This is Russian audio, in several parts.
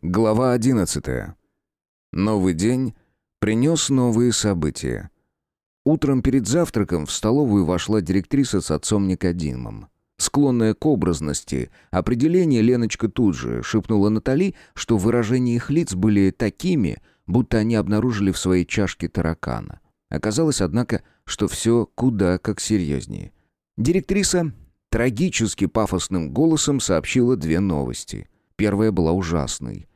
Глава 11. Новый день принес новые события. Утром перед завтраком в столовую вошла директриса с отцом Никодимом. Склонная к образности, определение Леночка тут же шепнула Натали, что выражения их лиц были такими, будто они обнаружили в своей чашке таракана. Оказалось, однако, что все куда как серьезнее. Директриса трагически пафосным голосом сообщила две новости. Первая была ужасной.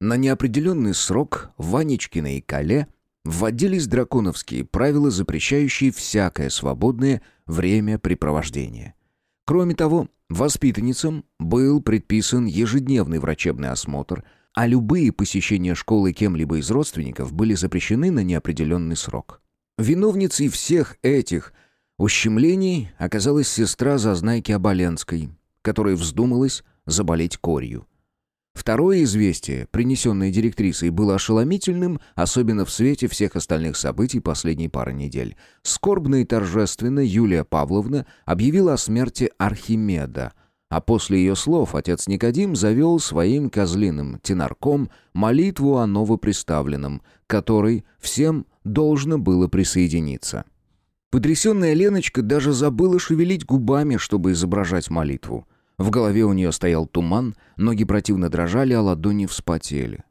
На неопределенный срок в Ванечкиной Кале вводились драконовские правила, запрещающие всякое свободное времяпрепровождение. Кроме того, воспитанницам был предписан ежедневный врачебный осмотр, а любые посещения школы кем-либо из родственников были запрещены на неопределенный срок. Виновницей всех этих ущемлений оказалась сестра Зазнайки Оболенской, которой вздумалась заболеть корью. Второе известие, принесенное директрисой, было ошеломительным, особенно в свете всех остальных событий последней пары недель. Скорбно и торжественно Юлия Павловна объявила о смерти Архимеда, а после ее слов отец Никодим завел своим козлиным тенарком молитву о новоприставленном, которой всем должно было присоединиться. Потрясенная Леночка даже забыла шевелить губами, чтобы изображать молитву. В голове у нее стоял туман, ноги противно дрожали, а ладони вспотели.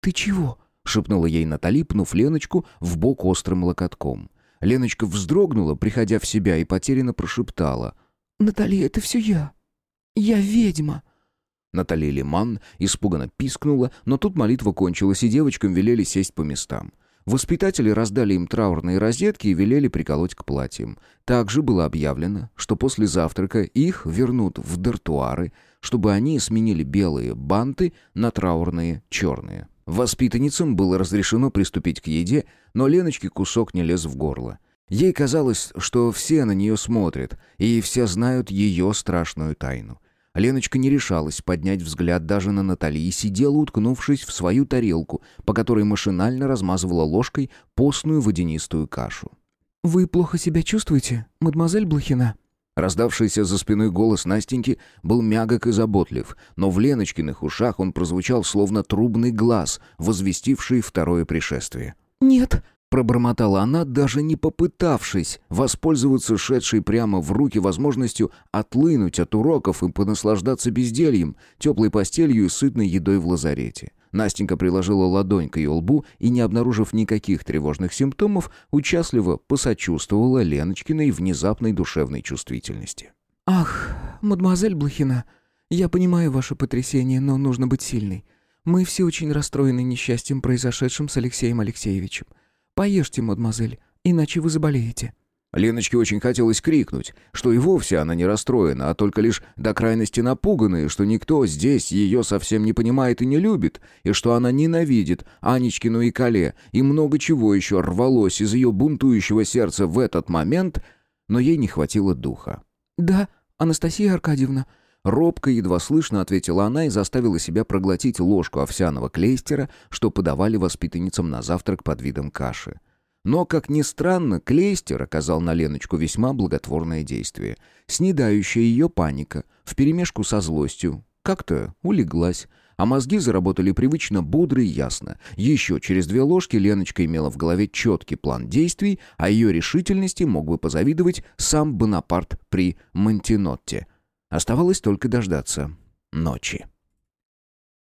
«Ты чего?» — шепнула ей Натали, пнув Леночку в бок острым локотком. Леночка вздрогнула, приходя в себя, и потерянно прошептала. «Натали, это все я. Я ведьма». Наталья Лиман испуганно пискнула, но тут молитва кончилась, и девочкам велели сесть по местам. Воспитатели раздали им траурные розетки и велели приколоть к платьям. Также было объявлено, что после завтрака их вернут в дартуары, чтобы они сменили белые банты на траурные черные. Воспитанницам было разрешено приступить к еде, но Леночке кусок не лез в горло. Ей казалось, что все на нее смотрят, и все знают ее страшную тайну. Леночка не решалась поднять взгляд даже на Натали и сидела, уткнувшись в свою тарелку, по которой машинально размазывала ложкой постную водянистую кашу. «Вы плохо себя чувствуете, мадемуазель Блохина?» Раздавшийся за спиной голос Настеньки был мягок и заботлив, но в Леночкиных ушах он прозвучал словно трубный глаз, возвестивший второе пришествие. «Нет», Пробормотала она, даже не попытавшись воспользоваться шедшей прямо в руки возможностью отлынуть от уроков и понаслаждаться бездельем, теплой постелью и сытной едой в лазарете. Настенька приложила ладонь к ее лбу и, не обнаружив никаких тревожных симптомов, участливо посочувствовала Леночкиной внезапной душевной чувствительности. «Ах, мадемуазель Блохина, я понимаю ваше потрясение, но нужно быть сильной. Мы все очень расстроены несчастьем, произошедшим с Алексеем Алексеевичем. Поешьте, мадемуазель, иначе вы заболеете». Леночке очень хотелось крикнуть, что и вовсе она не расстроена, а только лишь до крайности напуганная, что никто здесь ее совсем не понимает и не любит, и что она ненавидит Анечкину и Кале, и много чего еще рвалось из ее бунтующего сердца в этот момент, но ей не хватило духа. «Да, Анастасия Аркадьевна», Робко, едва слышно ответила она и заставила себя проглотить ложку овсяного клейстера, что подавали воспитанницам на завтрак под видом каши. Но, как ни странно, клейстер оказал на Леночку весьма благотворное действие. Снедающая ее паника, вперемешку со злостью, как-то улеглась, а мозги заработали привычно бодро и ясно. Еще через две ложки Леночка имела в голове четкий план действий, а ее решительности мог бы позавидовать сам Бонапарт при Монтинотте — Оставалось только дождаться ночи.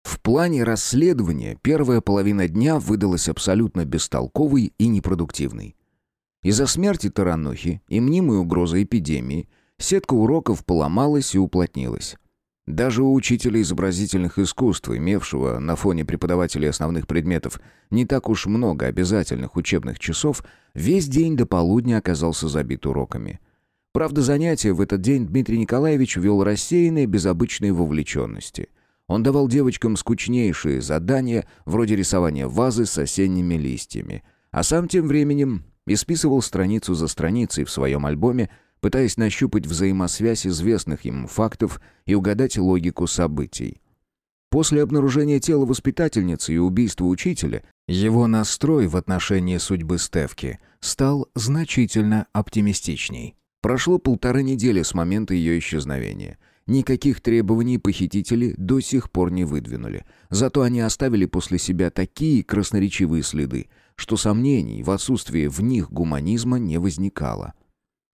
В плане расследования первая половина дня выдалась абсолютно бестолковой и непродуктивной. Из-за смерти Таранухи и мнимой угрозы эпидемии сетка уроков поломалась и уплотнилась. Даже у учителя изобразительных искусств, имевшего на фоне преподавателей основных предметов не так уж много обязательных учебных часов, весь день до полудня оказался забит уроками – Правда, занятия в этот день Дмитрий Николаевич вел рассеянные, без обычной вовлеченности. Он давал девочкам скучнейшие задания, вроде рисования вазы с осенними листьями, а сам тем временем исписывал страницу за страницей в своем альбоме, пытаясь нащупать взаимосвязь известных ему фактов и угадать логику событий. После обнаружения тела воспитательницы и убийства учителя, его настрой в отношении судьбы Стевки стал значительно оптимистичней. Прошло полторы недели с момента ее исчезновения. Никаких требований похитители до сих пор не выдвинули. Зато они оставили после себя такие красноречивые следы, что сомнений в отсутствии в них гуманизма не возникало.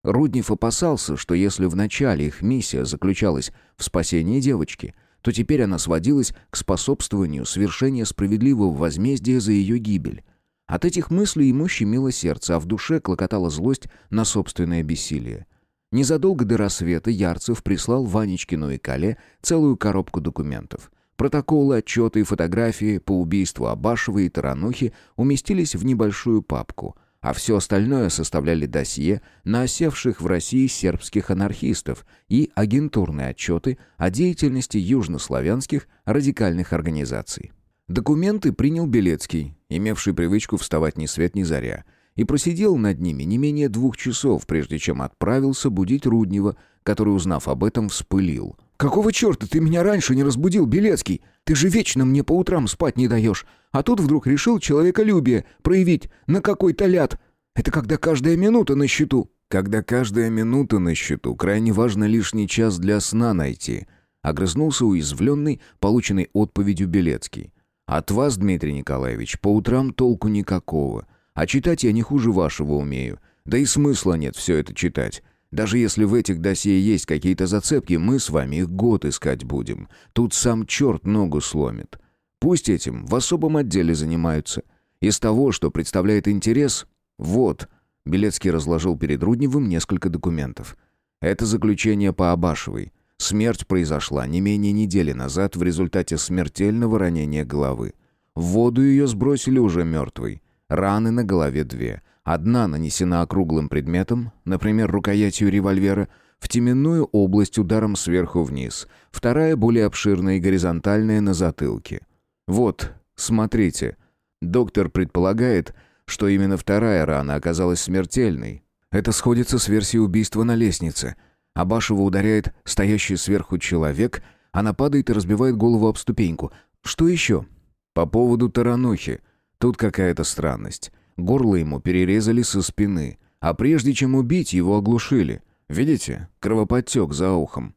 Руднев опасался, что если в начале их миссия заключалась в спасении девочки, то теперь она сводилась к способствованию совершения справедливого возмездия за ее гибель. От этих мыслей ему щемило сердце, а в душе клокотала злость на собственное бессилие. Незадолго до рассвета Ярцев прислал Ванечкину и Кале целую коробку документов. Протоколы, отчеты и фотографии по убийству Абашева и Таранухи уместились в небольшую папку, а все остальное составляли досье на осевших в России сербских анархистов и агентурные отчеты о деятельности южнославянских радикальных организаций. Документы принял Белецкий, имевший привычку вставать ни свет ни заря, и просидел над ними не менее двух часов, прежде чем отправился будить Руднева, который, узнав об этом, вспылил. «Какого черта ты меня раньше не разбудил, Белецкий? Ты же вечно мне по утрам спать не даешь. А тут вдруг решил человеколюбие проявить на какой-то ляд. Это когда каждая минута на счету». «Когда каждая минута на счету, крайне важно лишний час для сна найти», — огрызнулся уязвленный, полученный отповедью Белецкий. От вас, Дмитрий Николаевич, по утрам толку никакого. А читать я не хуже вашего умею. Да и смысла нет все это читать. Даже если в этих досье есть какие-то зацепки, мы с вами их год искать будем. Тут сам черт ногу сломит. Пусть этим в особом отделе занимаются. Из того, что представляет интерес, вот. Белецкий разложил перед Рудневым несколько документов. Это заключение по Абашевой. Смерть произошла не менее недели назад в результате смертельного ранения головы. В воду ее сбросили уже мертвой. Раны на голове две. Одна нанесена округлым предметом, например, рукоятью револьвера, в теменную область ударом сверху вниз. Вторая более обширная и горизонтальная на затылке. Вот, смотрите. Доктор предполагает, что именно вторая рана оказалась смертельной. Это сходится с версией убийства на лестнице – Абашева ударяет стоящий сверху человек, она падает и разбивает голову об ступеньку. Что еще? По поводу Таранухи. Тут какая-то странность. Горло ему перерезали со спины, а прежде чем убить, его оглушили. Видите? Кровоподтек за ухом.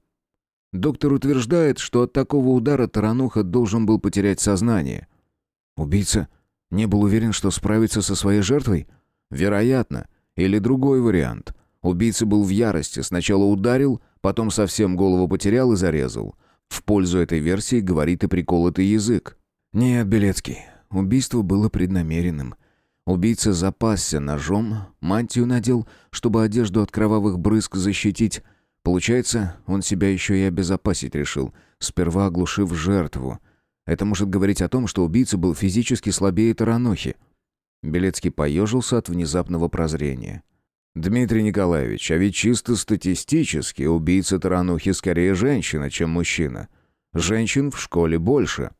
Доктор утверждает, что от такого удара Тарануха должен был потерять сознание. Убийца не был уверен, что справится со своей жертвой? Вероятно. Или другой вариант. Убийца был в ярости, сначала ударил, потом совсем голову потерял и зарезал. В пользу этой версии говорит и приколотый язык. Нет, Белецкий, убийство было преднамеренным. Убийца запасся ножом, мантию надел, чтобы одежду от кровавых брызг защитить. Получается, он себя еще и обезопасить решил, сперва оглушив жертву. Это может говорить о том, что убийца был физически слабее Таранохи. Белецкий поежился от внезапного прозрения. «Дмитрий Николаевич, а ведь чисто статистически убийца Таранухи скорее женщина, чем мужчина. Женщин в школе больше».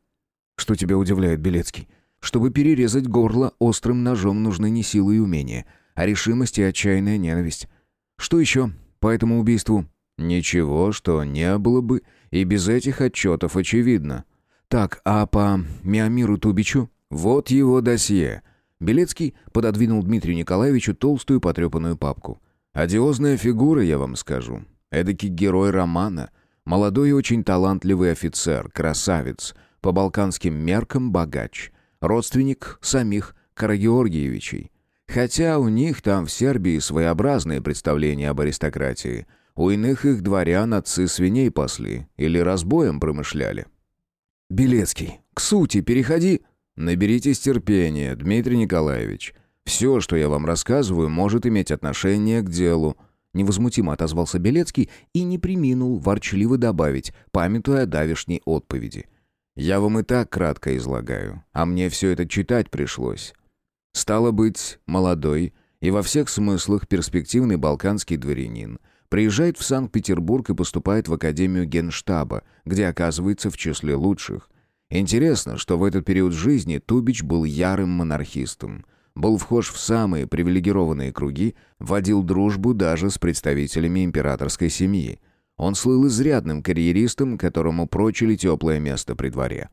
«Что тебя удивляет, Белецкий? Чтобы перерезать горло острым ножом нужны не силы и умения, а решимость и отчаянная ненависть. Что еще по этому убийству?» «Ничего, что не было бы, и без этих отчетов очевидно». «Так, а по Миамиру Тубичу?» «Вот его досье». Белецкий пододвинул Дмитрию Николаевичу толстую потрепанную папку. «Одиозная фигура, я вам скажу. Эдакий герой романа. Молодой и очень талантливый офицер, красавец, по балканским меркам богач. Родственник самих Карагеоргиевичей. Хотя у них там в Сербии своеобразные представления об аристократии. У иных их дворян отцы свиней пасли или разбоем промышляли. «Белецкий, к сути переходи!» Наберитесь терпения, Дмитрий Николаевич. Все, что я вам рассказываю, может иметь отношение к делу». Невозмутимо отозвался Белецкий и не приминул ворчливо добавить, памятуя о давешней отповеди. «Я вам и так кратко излагаю, а мне все это читать пришлось. Стало быть, молодой и во всех смыслах перспективный балканский дворянин приезжает в Санкт-Петербург и поступает в Академию Генштаба, где оказывается в числе лучших. Интересно, что в этот период жизни Тубич был ярым монархистом. Был вхож в самые привилегированные круги, водил дружбу даже с представителями императорской семьи. Он слыл изрядным карьеристом, которому прочили теплое место при дворе.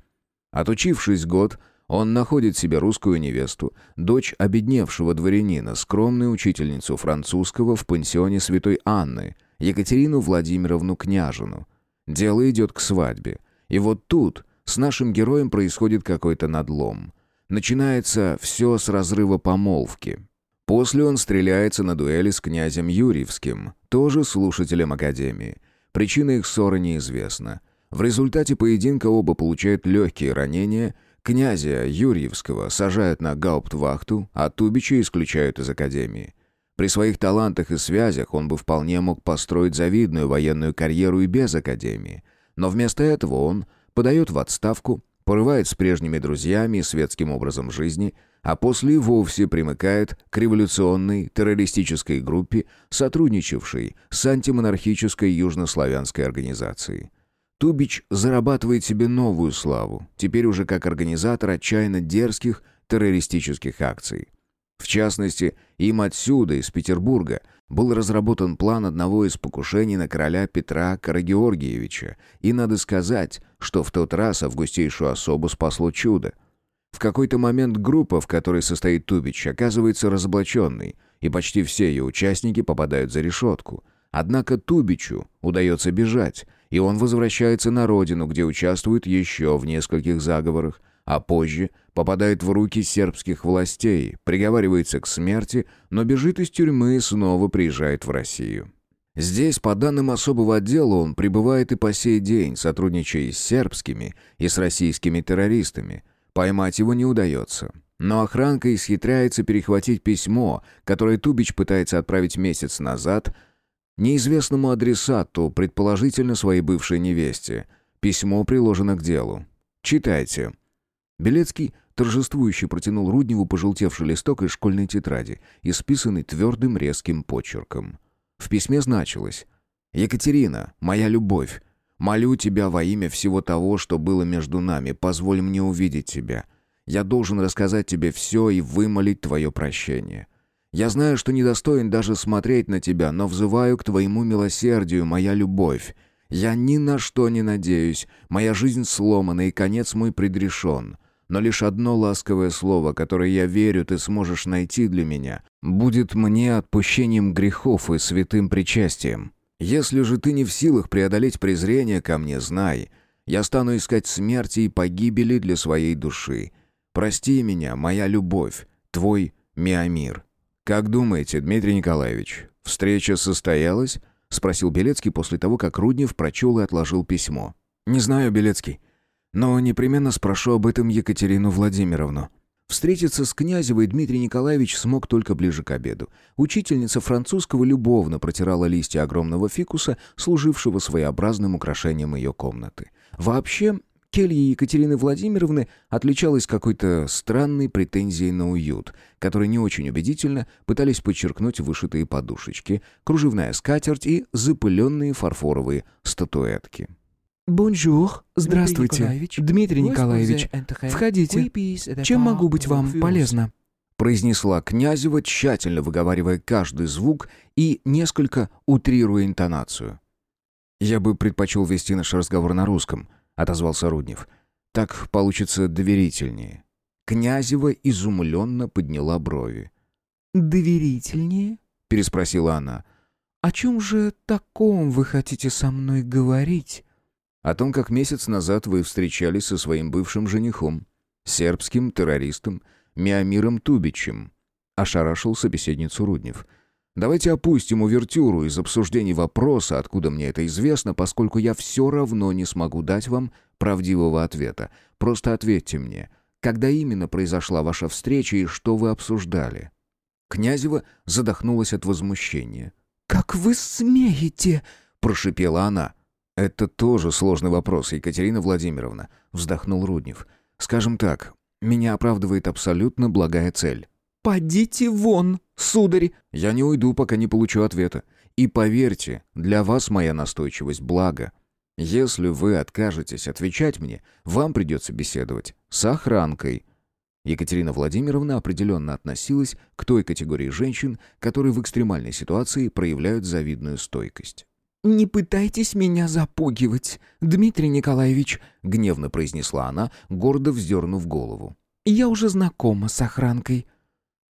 Отучившись год, он находит себе русскую невесту, дочь обедневшего дворянина, скромную учительницу французского в пансионе святой Анны, Екатерину Владимировну Княжину. Дело идет к свадьбе. И вот тут с нашим героем происходит какой-то надлом. Начинается все с разрыва помолвки. После он стреляется на дуэли с князем Юрьевским, тоже слушателем Академии. Причина их ссоры неизвестна. В результате поединка оба получают легкие ранения, князя Юрьевского сажают на гауптвахту, а Тубича исключают из Академии. При своих талантах и связях он бы вполне мог построить завидную военную карьеру и без Академии. Но вместо этого он подает в отставку, порывает с прежними друзьями и светским образом жизни, а после вовсе примыкает к революционной террористической группе, сотрудничавшей с антимонархической южнославянской организацией. Тубич зарабатывает себе новую славу, теперь уже как организатор отчаянно дерзких террористических акций. В частности, им отсюда, из Петербурга, был разработан план одного из покушений на короля Петра Карагеоргиевича, и надо сказать, что в тот раз августейшую особу спасло чудо. В какой-то момент группа, в которой состоит Тубич, оказывается разоблаченной, и почти все ее участники попадают за решетку. Однако Тубичу удается бежать, и он возвращается на родину, где участвует еще в нескольких заговорах, а позже попадает в руки сербских властей, приговаривается к смерти, но бежит из тюрьмы и снова приезжает в Россию. Здесь, по данным особого отдела, он пребывает и по сей день, сотрудничая с сербскими, и с российскими террористами. Поймать его не удается. Но охранка исхитряется перехватить письмо, которое Тубич пытается отправить месяц назад неизвестному адресату, предположительно своей бывшей невесте. Письмо приложено к делу. Читайте. Белецкий торжествующе протянул Рудневу пожелтевший листок из школьной тетради, исписанный твердым резким почерком. В письме значилось «Екатерина, моя любовь, молю тебя во имя всего того, что было между нами, позволь мне увидеть тебя. Я должен рассказать тебе все и вымолить твое прощение. Я знаю, что недостоин даже смотреть на тебя, но взываю к твоему милосердию, моя любовь. Я ни на что не надеюсь, моя жизнь сломана и конец мой предрешен но лишь одно ласковое слово, которое я верю, ты сможешь найти для меня, будет мне отпущением грехов и святым причастием. Если же ты не в силах преодолеть презрение ко мне, знай, я стану искать смерти и погибели для своей души. Прости меня, моя любовь, твой Миамир. Как думаете, Дмитрий Николаевич, встреча состоялась? спросил Белецкий после того, как Руднев прочел и отложил письмо. Не знаю, Белецкий. Но непременно спрошу об этом Екатерину Владимировну. Встретиться с Князевой Дмитрий Николаевич смог только ближе к обеду. Учительница французского любовно протирала листья огромного фикуса, служившего своеобразным украшением ее комнаты. Вообще, келья Екатерины Владимировны отличалась какой-то странной претензией на уют, который не очень убедительно пытались подчеркнуть вышитые подушечки, кружевная скатерть и запыленные фарфоровые статуэтки. «Bonjour, здравствуйте, Дмитрий Николаевич. Входите. Чем могу быть вам полезна?» произнесла Князева, тщательно выговаривая каждый звук и несколько утрируя интонацию. «Я бы предпочел вести наш разговор на русском», — отозвался Руднев. «Так получится доверительнее». Князева изумленно подняла брови. «Доверительнее?» — переспросила она. «О чем же таком вы хотите со мной говорить?» О том, как месяц назад вы встречались со своим бывшим женихом, сербским террористом Миамиром Тубичем. Ошарашил собеседницу Руднев. Давайте опустим увертюру из обсуждений вопроса, откуда мне это известно, поскольку я все равно не смогу дать вам правдивого ответа. Просто ответьте мне, когда именно произошла ваша встреча и что вы обсуждали?» Князева задохнулась от возмущения. «Как вы смеете?» – прошипела она. «Это тоже сложный вопрос, Екатерина Владимировна», — вздохнул Руднев. «Скажем так, меня оправдывает абсолютно благая цель». «Подите вон, сударь!» «Я не уйду, пока не получу ответа. И поверьте, для вас моя настойчивость благо. Если вы откажетесь отвечать мне, вам придется беседовать с охранкой». Екатерина Владимировна определенно относилась к той категории женщин, которые в экстремальной ситуации проявляют завидную стойкость. «Не пытайтесь меня запугивать, Дмитрий Николаевич», — гневно произнесла она, гордо вздернув голову. «Я уже знакома с охранкой».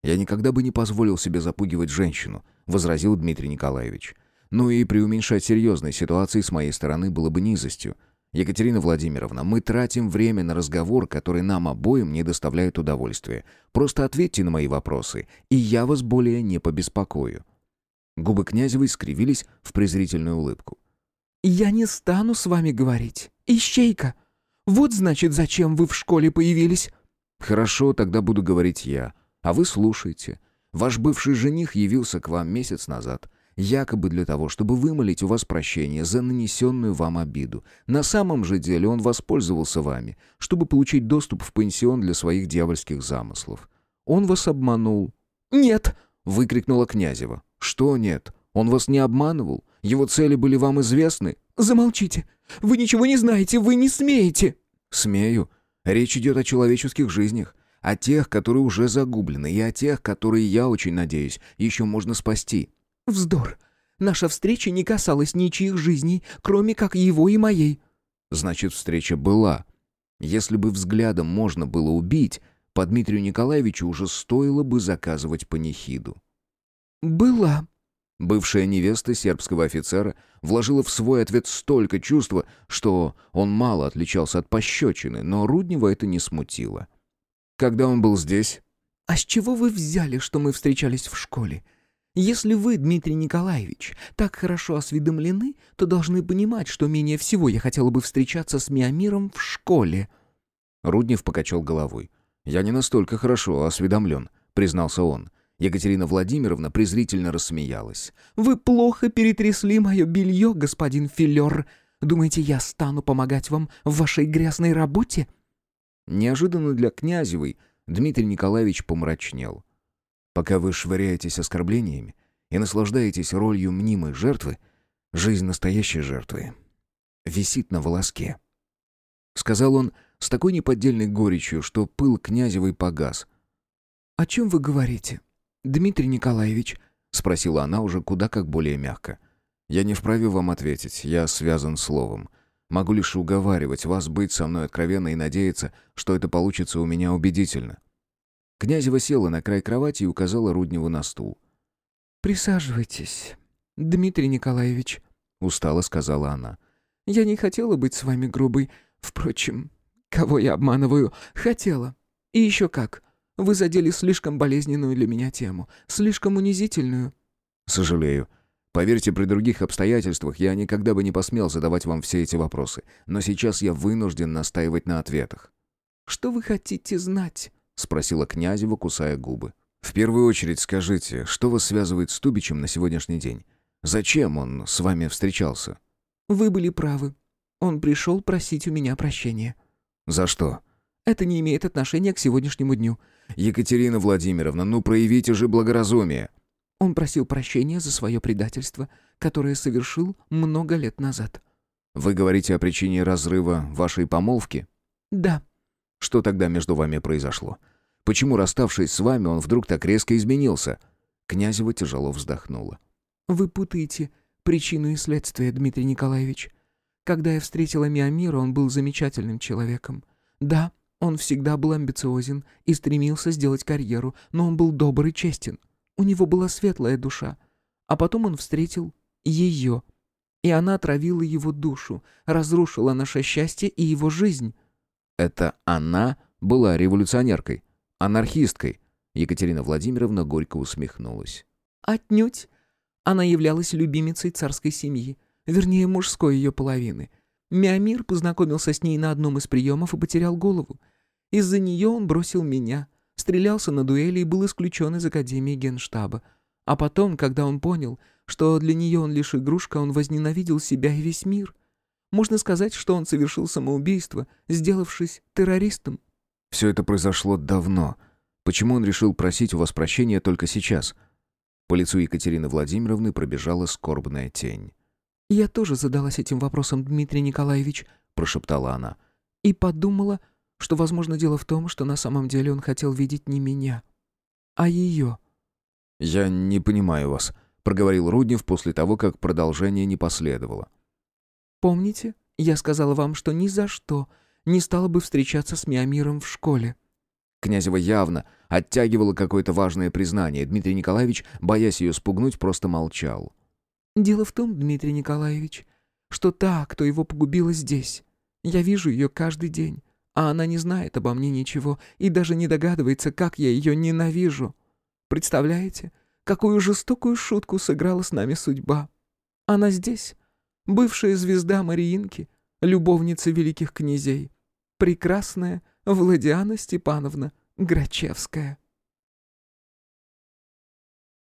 «Я никогда бы не позволил себе запугивать женщину», — возразил Дмитрий Николаевич. Ну и преуменьшать серьезной ситуации с моей стороны было бы низостью. Екатерина Владимировна, мы тратим время на разговор, который нам обоим не доставляет удовольствия. Просто ответьте на мои вопросы, и я вас более не побеспокою». Губы Князевой скривились в презрительную улыбку. «Я не стану с вами говорить. Ищейка! Вот, значит, зачем вы в школе появились?» «Хорошо, тогда буду говорить я. А вы слушайте. Ваш бывший жених явился к вам месяц назад якобы для того, чтобы вымолить у вас прощение за нанесенную вам обиду. На самом же деле он воспользовался вами, чтобы получить доступ в пансион для своих дьявольских замыслов. Он вас обманул». «Нет!» — выкрикнула Князева. «Что нет? Он вас не обманывал? Его цели были вам известны?» «Замолчите! Вы ничего не знаете, вы не смеете!» «Смею. Речь идет о человеческих жизнях, о тех, которые уже загублены, и о тех, которые, я очень надеюсь, еще можно спасти. «Вздор! Наша встреча не касалась ничьих жизней, кроме как его и моей». «Значит, встреча была. Если бы взглядом можно было убить, по Дмитрию Николаевичу уже стоило бы заказывать панихиду». «Была». Бывшая невеста сербского офицера вложила в свой ответ столько чувства, что он мало отличался от пощечины, но Руднева это не смутило. «Когда он был здесь?» «А с чего вы взяли, что мы встречались в школе? Если вы, Дмитрий Николаевич, так хорошо осведомлены, то должны понимать, что менее всего я хотела бы встречаться с Миамиром в школе». Руднев покачал головой. «Я не настолько хорошо осведомлен», — признался он. Екатерина Владимировна презрительно рассмеялась. «Вы плохо перетрясли мое белье, господин Филер. Думаете, я стану помогать вам в вашей грязной работе?» Неожиданно для Князевой Дмитрий Николаевич помрачнел. Пока вы швыряетесь оскорблениями и наслаждаетесь ролью мнимой жертвы, жизнь настоящей жертвы висит на волоске. Сказал он с такой неподдельной горечью, что пыл князевой погас. «О чем вы говорите, Дмитрий Николаевич?» — спросила она уже куда как более мягко. «Я не вправе вам ответить, я связан словом. Могу лишь уговаривать вас быть со мной откровенно и надеяться, что это получится у меня убедительно. Князева села на край кровати и указала Рудневу на стул. «Присаживайтесь, Дмитрий Николаевич», — устало сказала она. «Я не хотела быть с вами грубой. Впрочем, кого я обманываю? Хотела. И еще как. Вы задели слишком болезненную для меня тему, слишком унизительную». «Сожалею. Поверьте, при других обстоятельствах я никогда бы не посмел задавать вам все эти вопросы, но сейчас я вынужден настаивать на ответах». «Что вы хотите знать?» — спросила Князева, кусая губы. «В первую очередь скажите, что вас связывает с Тубичем на сегодняшний день? Зачем он с вами встречался?» «Вы были правы. Он пришел просить у меня прощения». «За что?» «Это не имеет отношения к сегодняшнему дню». «Екатерина Владимировна, ну проявите же благоразумие». Он просил прощения за свое предательство, которое совершил много лет назад. «Вы говорите о причине разрыва вашей помолвки?» «Да». Что тогда между вами произошло? Почему, расставшись с вами, он вдруг так резко изменился?» Князева тяжело вздохнула. «Вы путаете причину и следствие, Дмитрий Николаевич. Когда я встретила Миамира, он был замечательным человеком. Да, он всегда был амбициозен и стремился сделать карьеру, но он был добр и честен. У него была светлая душа. А потом он встретил ее. И она отравила его душу, разрушила наше счастье и его жизнь. Это она была революционеркой, анархисткой. Екатерина Владимировна горько усмехнулась. Отнюдь. Она являлась любимицей царской семьи, вернее, мужской ее половины. Миамир познакомился с ней на одном из приемов и потерял голову. Из-за нее он бросил меня, стрелялся на дуэли и был исключен из Академии Генштаба. А потом, когда он понял, что для нее он лишь игрушка, он возненавидел себя и весь мир — можно сказать, что он совершил самоубийство, сделавшись террористом. Все это произошло давно. Почему он решил просить у вас прощения только сейчас? По лицу Екатерины Владимировны пробежала скорбная тень. «Я тоже задалась этим вопросом, Дмитрий Николаевич», — прошептала она. «И подумала, что, возможно, дело в том, что на самом деле он хотел видеть не меня, а ее». «Я не понимаю вас», — проговорил Руднев после того, как продолжение не последовало. Помните, я сказала вам, что ни за что не стала бы встречаться с Миамиром в школе?» Князева явно оттягивала какое-то важное признание. Дмитрий Николаевич, боясь ее спугнуть, просто молчал. Дело в том, Дмитрий Николаевич, что та, кто его погубила здесь. Я вижу ее каждый день, а она не знает обо мне ничего и даже не догадывается, как я ее ненавижу. Представляете, какую жестокую шутку сыграла с нами судьба? Она здесь, бывшая звезда Мариинки, любовница великих князей, прекрасная Владиана Степановна Грачевская.